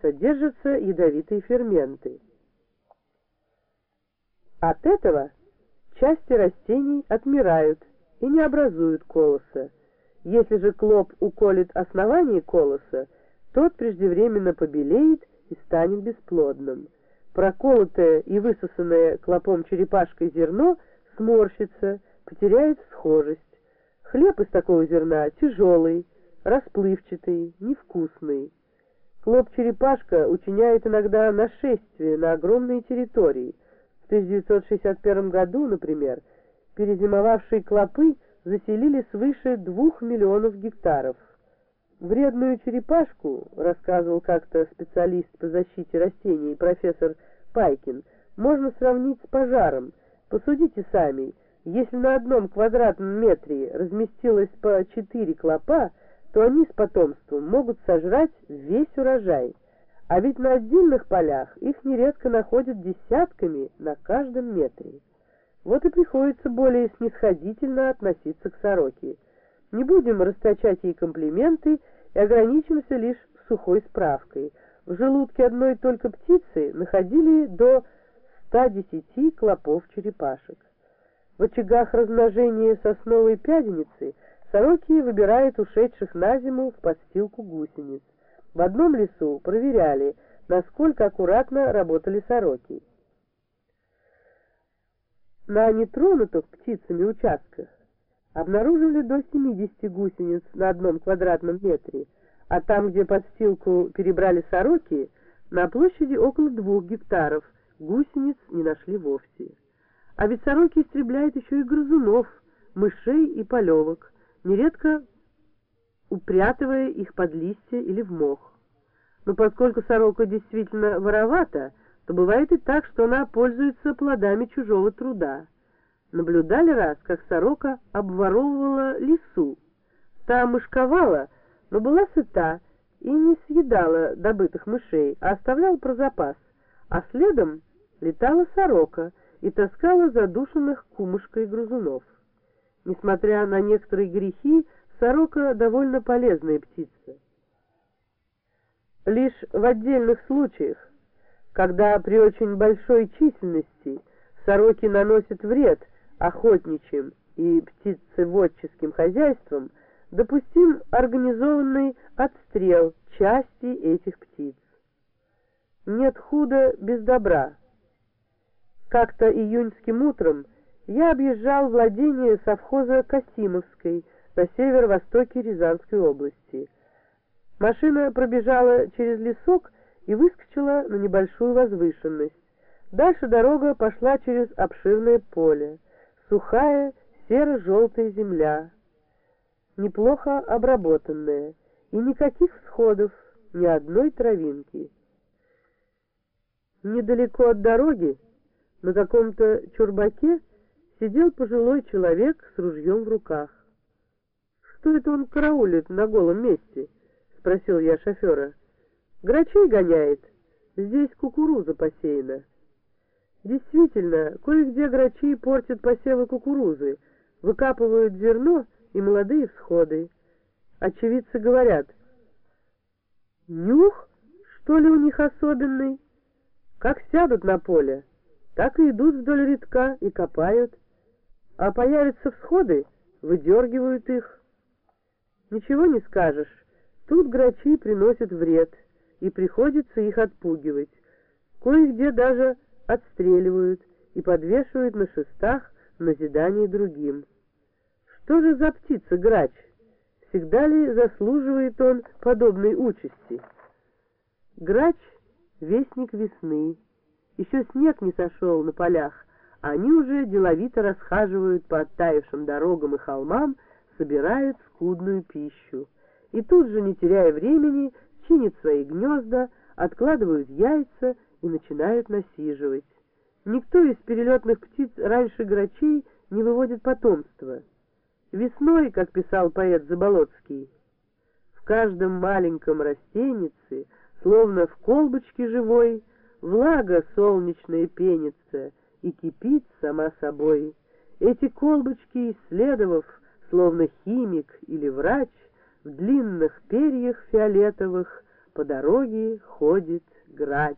содержатся ядовитые ферменты. От этого части растений отмирают и не образуют колоса. Если же клоп уколет основание колоса, тот преждевременно побелеет и станет бесплодным. Проколотое и высосанное клопом черепашкой зерно сморщится, потеряет схожесть. Хлеб из такого зерна тяжелый, расплывчатый, невкусный. Клоп-черепашка учиняет иногда нашествие на огромные территории. В 1961 году, например, перезимовавшие клопы заселили свыше двух миллионов гектаров. Вредную черепашку, рассказывал как-то специалист по защите растений профессор Пайкин, можно сравнить с пожаром. Посудите сами, если на одном квадратном метре разместилось по четыре клопа, то они с потомством могут сожрать весь урожай. А ведь на отдельных полях их нередко находят десятками на каждом метре. Вот и приходится более снисходительно относиться к сороке. Не будем расточать ей комплименты и ограничимся лишь сухой справкой. В желудке одной только птицы находили до 110 клопов-черепашек. В очагах размножения сосновой пяденицы – Сороки выбирают ушедших на зиму в подстилку гусениц. В одном лесу проверяли, насколько аккуратно работали сороки. На нетронутых птицами участках обнаружили до 70 гусениц на одном квадратном метре, а там, где подстилку перебрали сороки, на площади около двух гектаров гусениц не нашли вовсе. А ведь сороки истребляют еще и грызунов, мышей и полевок, нередко упрятывая их под листья или в мох. Но поскольку сорока действительно воровата, то бывает и так, что она пользуется плодами чужого труда. Наблюдали раз, как сорока обворовывала лису. Та мышковала, но была сыта и не съедала добытых мышей, а оставляла про запас, а следом летала сорока и таскала задушенных кумушкой грызунов. Несмотря на некоторые грехи, сорока довольно полезная птица. Лишь в отдельных случаях, когда при очень большой численности сороки наносят вред охотничьим и птицеводческим хозяйствам, допустим организованный отстрел части этих птиц. Нет худа без добра. Как-то июньским утром я объезжал владение совхоза Касимовской на северо-востоке Рязанской области. Машина пробежала через лесок и выскочила на небольшую возвышенность. Дальше дорога пошла через обширное поле. Сухая, серо-желтая земля, неплохо обработанная, и никаких всходов, ни одной травинки. Недалеко от дороги, на каком-то чурбаке, сидел пожилой человек с ружьем в руках. «Что это он караулит на голом месте?» — спросил я шофера. «Грачей гоняет. Здесь кукуруза посеяна». Действительно, кое-где грачи портят посевы кукурузы, выкапывают зерно и молодые всходы. Очевидцы говорят, «Нюх, что ли, у них особенный? Как сядут на поле, так и идут вдоль редка и копают» а появятся всходы, выдергивают их. Ничего не скажешь, тут грачи приносят вред, и приходится их отпугивать. Кое-где даже отстреливают и подвешивают на шестах в назидание другим. Что же за птица грач? Всегда ли заслуживает он подобной участи? Грач — вестник весны. Еще снег не сошел на полях, они уже деловито расхаживают по оттаившим дорогам и холмам, собирают скудную пищу. И тут же, не теряя времени, чинят свои гнезда, откладывают яйца и начинают насиживать. Никто из перелетных птиц раньше грачей не выводит потомство. Весной, как писал поэт Заболоцкий, в каждом маленьком растенице, словно в колбочке живой, влага солнечная пенится, и кипит сама собой. Эти колбочки, исследовав, словно химик или врач, в длинных перьях фиолетовых по дороге ходит грач.